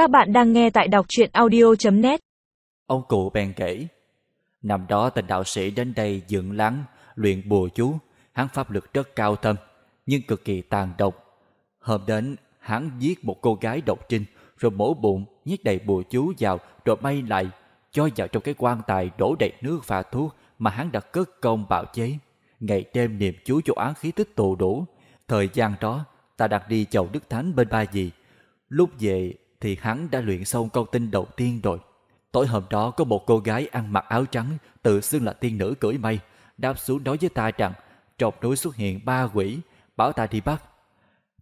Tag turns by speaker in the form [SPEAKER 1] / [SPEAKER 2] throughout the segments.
[SPEAKER 1] Các bạn đang nghe tại đọc truyện audio.net
[SPEAKER 2] Ông cụ bèn kể, Năm đó tên đạo sĩ đến đây dựng lắng, Luyện bùa chú, Hắn pháp lực rất cao thâm, Nhưng cực kỳ tàn độc. Hôm đến, hắn giết một cô gái độc trinh, Rồi mổ bụng, nhét đầy bùa chú vào, Rồi may lại, Cho vào trong cái quan tài đổ đầy nước và thuốc Mà hắn đã cất công bạo chế. Ngày đêm niệm chú cho án khí tích tù đủ. Thời gian đó, ta đặt đi chầu Đức Thánh bên ba gì Lúc về thì hắn đã luyện xong câu tinh đầu tiên rồi. Tối hôm đó có một cô gái ăn mặc áo trắng, tự xưng là tiên nữ cưỡi mây, đáp xuống nói với ta rằng trong núi xuất hiện ba quỷ, bảo ta đi bắt.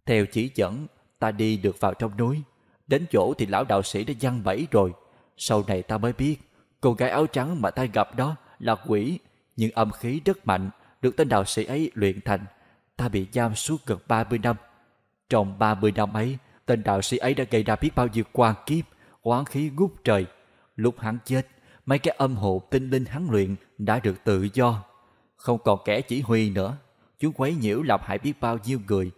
[SPEAKER 2] Theo chỉ dẫn, ta đi được vào trong núi. Đến chỗ thì lão đạo sĩ đã giăng bẫy rồi. Sau này ta mới biết, cô gái áo trắng mà ta gặp đó là quỷ, nhưng âm khí rất mạnh, được tên đạo sĩ ấy luyện thành. Ta bị giam suốt gần 30 năm. Trong 30 năm ấy, Tên đạo sĩ ấy đã gây ra biết bao nhiêu quan kiếp, oán khí ngút trời. Lúc hắn chết, mấy cái âm hộ tinh linh hắn luyện đã được tự do. Không còn kẻ chỉ huy nữa. Chúng quấy nhiễu làm hại biết bao nhiêu người.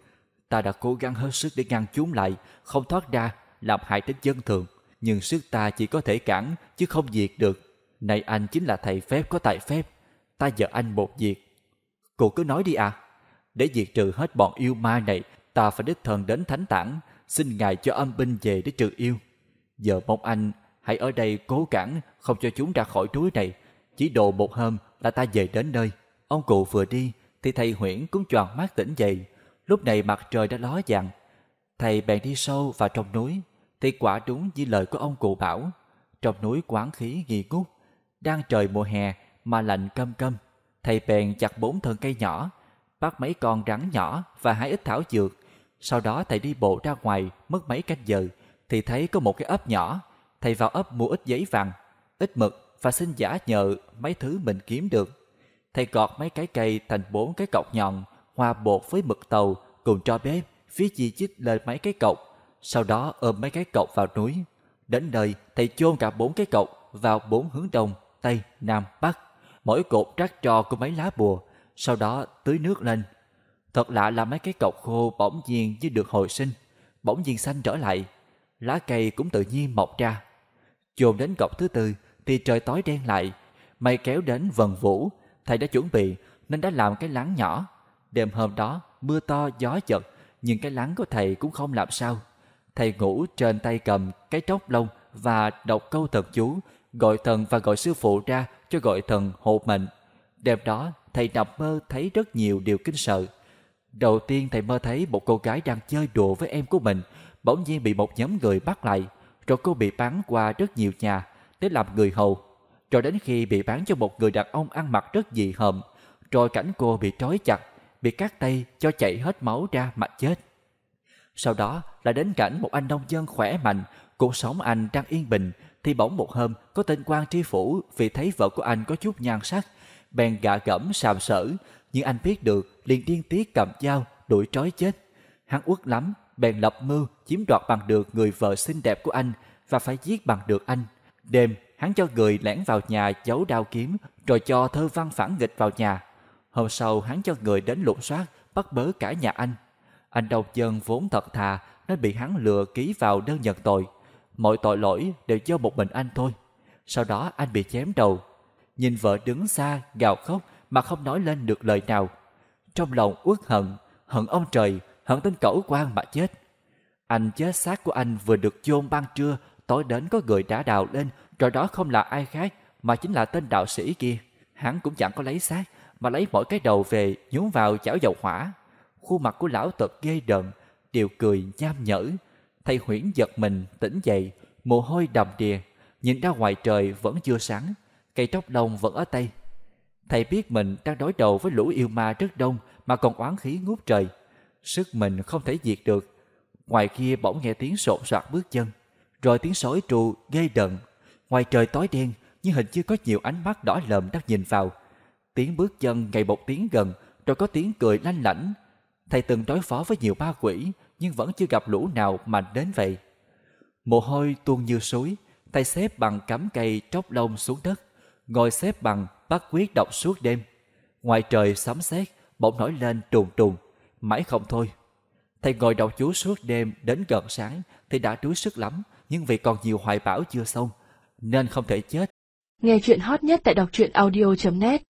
[SPEAKER 2] Ta đã cố gắng hết sức để ngăn chúng lại, không thoát ra, làm hại đến dân thường. Nhưng sức ta chỉ có thể cản, chứ không diệt được. Này anh chính là thầy phép có tài phép. Ta giờ anh một việc. Cô cứ nói đi à. Để diệt trừ hết bọn yêu ma này, ta phải đích thân đến thánh tảng xin ngài cho âm binh về để trừ yêu. Giờ mong anh hãy ở đây cố cản không cho chúng ra khỏi núi này. Chỉ độ một hôm là ta về đến nơi. Ông cụ vừa đi thì thầy Huyễn cũng choàng mắt tỉnh dậy. Lúc này mặt trời đã ló dạng. Thầy bèn đi sâu vào trong núi thì quả đúng như lời của ông cụ bảo. Trong núi quán khí nghi ngút, đang trời mùa hè mà lạnh câm câm. Thầy bèn chặt bốn thân cây nhỏ, bắt mấy con rắn nhỏ và hái ít thảo dược sau đó thầy đi bộ ra ngoài mất mấy canh giờ thì thấy có một cái ấp nhỏ. Thầy vào ấp mua ít giấy vàng, ít mực và xin giả nhờ mấy thứ mình kiếm được. Thầy gọt mấy cái cây thành bốn cái cọc nhọn, hòa bột với mực tàu cùng cho bếp, phía chi chích lên mấy cái cọc. Sau đó ôm mấy cái cọc vào núi. Đến nơi, thầy chôn cả bốn cái cọc vào bốn hướng đông, tây, nam, bắc. Mỗi cột rắc trò của mấy lá bùa, sau đó tưới nước lên Thật lạ là mấy cái cọc khô bỗng nhiên như được hồi sinh, bỗng nhiên xanh trở lại, lá cây cũng tự nhiên mọc ra. Chồn đến cọc thứ tư thì trời tối đen lại, mây kéo đến vần vũ, thầy đã chuẩn bị nên đã làm cái láng nhỏ. Đêm hôm đó mưa to gió giật, nhưng cái láng của thầy cũng không làm sao. Thầy ngủ trên tay cầm cái tróc lông và đọc câu thần chú, gọi thần và gọi sư phụ ra cho gọi thần hộ mệnh. Đêm đó, thầy nằm mơ thấy rất nhiều điều kinh sợ. Đầu tiên thầy mơ thấy một cô gái đang chơi đùa với em của mình, bỗng nhiên bị một nhóm người bắt lại, rồi cô bị bán qua rất nhiều nhà để làm người hầu. Rồi đến khi bị bán cho một người đàn ông ăn mặc rất dị hợm, rồi cảnh cô bị trói chặt, bị cắt tay cho chạy hết máu ra mà chết. Sau đó là đến cảnh một anh nông dân khỏe mạnh, cuộc sống anh đang yên bình, thì bỗng một hôm có tên quan tri phủ vì thấy vợ của anh có chút nhan sắc, bèn gạ gẫm sàm sỡ, nhưng anh biết được liền điên tiết cầm dao đuổi trói chết. Hắn uất lắm, bèn lập mưu chiếm đoạt bằng được người vợ xinh đẹp của anh và phải giết bằng được anh. Đêm, hắn cho người lẻn vào nhà giấu đao kiếm rồi cho thơ văn phản nghịch vào nhà. Hôm sau hắn cho người đến lục soát bắt bớ cả nhà anh. Anh độc dân vốn thật thà nên bị hắn lừa ký vào đơn nhận tội. Mọi tội lỗi đều do một mình anh thôi. Sau đó anh bị chém đầu. Nhìn vợ đứng xa gào khóc mà không nói lên được lời nào. Trong lòng uất hận, hận ông trời, hận tên cẩu quan mà chết. Anh chết xác của anh vừa được chôn ban trưa, tối đến có người đã đào lên, rồi đó không là ai khác, mà chính là tên đạo sĩ kia. Hắn cũng chẳng có lấy xác, mà lấy mỗi cái đầu về nhúng vào chảo dầu hỏa. Khuôn mặt của lão tật ghê đợn, đều cười nham nhở. Thầy huyễn giật mình, tỉnh dậy, mồ hôi đầm đìa, nhìn ra ngoài trời vẫn chưa sáng, cây tróc lông vẫn ở tay. Thầy biết mình đang đối đầu với lũ yêu ma rất đông mà còn oán khí ngút trời. Sức mình không thể diệt được. Ngoài kia bỗng nghe tiếng sột soạt bước chân, rồi tiếng sói tru gây đận. Ngoài trời tối đen, nhưng hình như có nhiều ánh mắt đỏ lợm đang nhìn vào. Tiếng bước chân ngày một tiếng gần, rồi có tiếng cười lanh lảnh. Thầy từng đối phó với nhiều ma quỷ, nhưng vẫn chưa gặp lũ nào mà đến vậy. Mồ hôi tuôn như suối, tay xếp bằng cắm cây tróc lông xuống đất, ngồi xếp bằng bắt quyết đọc suốt đêm. Ngoài trời sấm sét, bỗng nổi lên trùng trùng, mãi không thôi. Thầy ngồi đọc chú suốt đêm đến gần sáng thì đã đuối sức lắm, nhưng vì còn nhiều hoài bão chưa xong, nên không thể chết.
[SPEAKER 3] Nghe chuyện hot nhất tại đọc truyện audio.net